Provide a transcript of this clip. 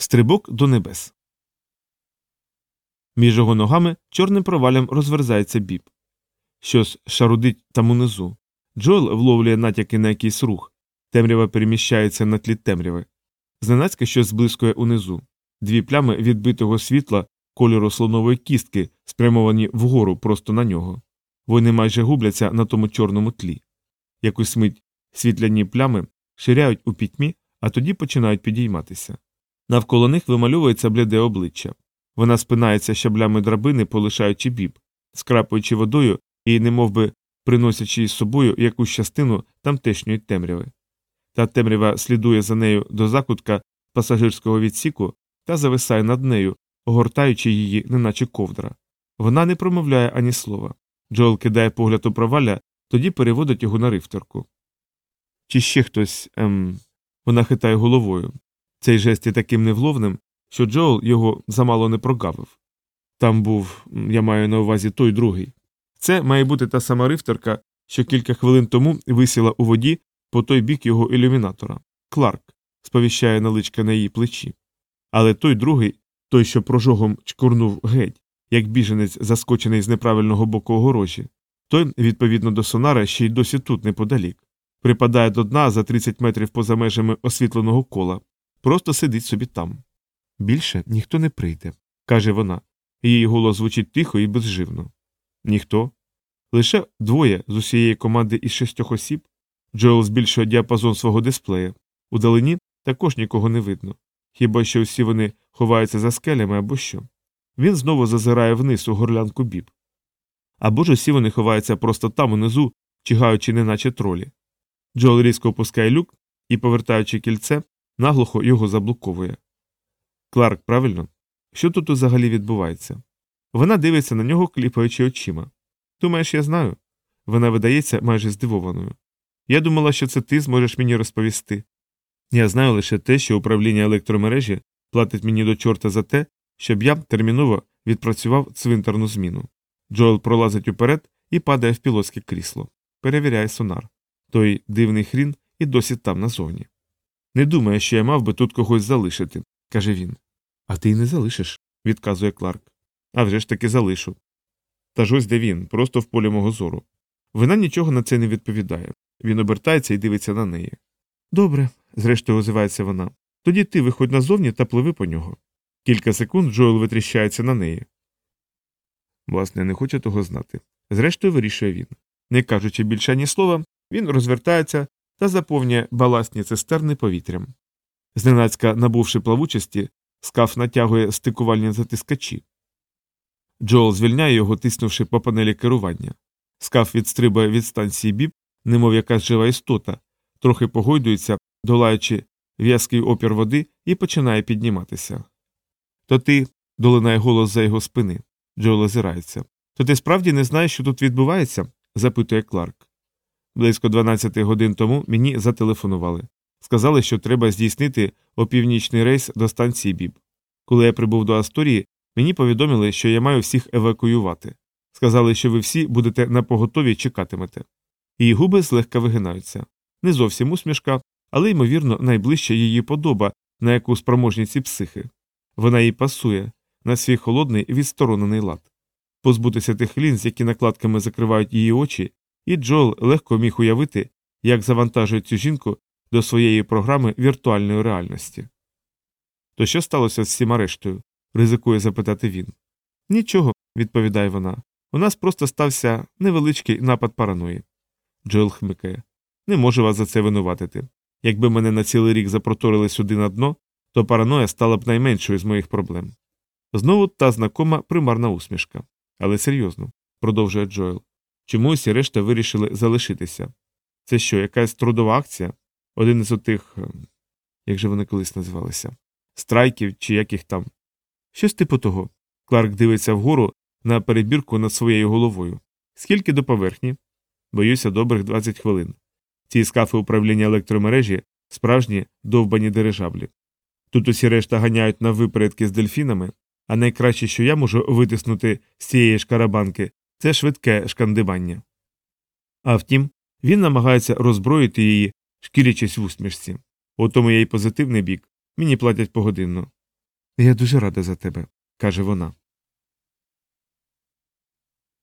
Стрибок до небес. Між його ногами чорним провалям розверзається біб. Щось шарудить там унизу. Джоел вловлює натяки на якийсь рух. Темрява переміщається на тлі темряви. Зненацька щось зблискує унизу. Дві плями відбитого світла кольору слонової кістки, спрямовані вгору просто на нього. Вони майже губляться на тому чорному тлі. Якусь мить світляні плями ширяють у пітьмі, а тоді починають підійматися. Навколо них вимальовується бліде обличчя. Вона спинається щаблями драбини, полишаючи біб, скрапуючи водою і, немовби приносячи із собою якусь частину тамтешньої темряви. Та темрява слідує за нею до закутка пасажирського відсіку та зависає над нею, огортаючи її, неначе ковдра. Вона не промовляє ані слова. Джоел кидає погляд у провалля, тоді переводить його на рифтерку. Чи ще хтось, ем. Вона хитає головою. Цей жест є таким невловним, що Джоел його замало не прогавив. Там був, я маю на увазі той другий. Це має бути та сама рифтерка, що кілька хвилин тому висіла у воді по той бік його ілюмінатора. Кларк, сповіщає наличка на її плечі. Але той другий, той, що прожогом чкурнув геть, як біженець, заскочений з неправильного боку огорожі, той, відповідно до сонара, ще й досі тут неподалік. Припадає до дна за 30 метрів поза межами освітленого кола, просто сидить собі там. Більше ніхто не прийде, каже вона. Її голос звучить тихо і безживно. Ніхто. Лише двоє з усієї команди із шістьох осіб. Джоел збільшує діапазон свого дисплея. Удалині також нікого не видно. Хіба що всі вони ховаються за скелями або що. Він знову зазирає вниз у горлянку біб. Або ж усі вони ховаються просто там унизу, чигаючи неначе тролі. Джоел різко опускає люк і, повертаючи кільце, наглухо його заблоковує. Кларк, правильно? Що тут взагалі відбувається? Вона дивиться на нього, кліпаючи очима. Думаєш, я знаю? Вона видається майже здивованою. Я думала, що це ти зможеш мені розповісти. Я знаю лише те, що управління електромережі платить мені до чорта за те, щоб я терміново відпрацював цвинтарну зміну. Джоел пролазить уперед і падає в пілотське крісло. Перевіряє сонар. Той дивний хрін і досі там назовні. Не думаю, що я мав би тут когось залишити, каже він. А ти й не залишиш, відказує Кларк. «А вже ж таки залишу. Та ж ось де він, просто в полі мого зору. Вона нічого на це не відповідає. Він обертається і дивиться на неї. Добре, зрештою озивається вона. Тоді ти виходь назовні та пливи по нього. Кілька секунд Джоел витріщається на неї. Власне, не хоче того знати. Зрештою, вирішує він. Не кажучи більше ні слова, він розвертається та заповнює баласні цистерни повітрям. Зненацька, набувши плавучості, скаф натягує стикувальні затискачі. Джоел звільняє його, тиснувши по панелі керування. Скаф відстрибує від станції біб, немов якась жива істота, трохи погойдується, долаючи в'язкий опір води, і починає підніматися. То ти, долинає голос за його спини. Джоел озирається. То ти справді не знаєш, що тут відбувається? запитує Кларк. Близько 12 годин тому мені зателефонували. Сказали, що треба здійснити опівнічний рейс до станції Біб. Коли я прибув до Асторії, мені повідомили, що я маю всіх евакуювати. Сказали, що ви всі будете на поготові чекатимете. Її губи злегка вигинаються. Не зовсім усмішка, але, ймовірно, найближча її подоба, на яку спроможні ці психи. Вона їй пасує на свій холодний відсторонений лад. Позбутися тих лінз, які накладками закривають її очі, і Джоел легко міг уявити, як завантажує цю жінку до своєї програми віртуальної реальності. То що сталося з всіма рештою? ризикує запитати він. Нічого, відповідає вона. У нас просто стався невеличкий напад параної. Джоел хмикає. Не можу вас за це винуватити. Якби мене на цілий рік запроторили сюди на дно, то параноя стала б найменшою з моїх проблем. Знову та знакома примарна усмішка. Але серйозно, продовжує Джоел. Чому усі решта вирішили залишитися? Це що, якась трудова акція? Один із отих, ем, як же вони колись називалися, страйків чи яких там. Щось типу того. Кларк дивиться вгору на перебірку над своєю головою. Скільки до поверхні? Боюся, добрих 20 хвилин. Ці скафи управління електромережі справжні довбані дирижаблі. Тут усі решта ганяють на випередки з дельфінами, а найкраще, що я можу витиснути з цієї шкарабанки, це швидке шкандибання. А втім, він намагається роззброїти її, шкірячись в усмішці. У тому є й позитивний бік мені платять погодинно. Я дуже рада за тебе, каже вона.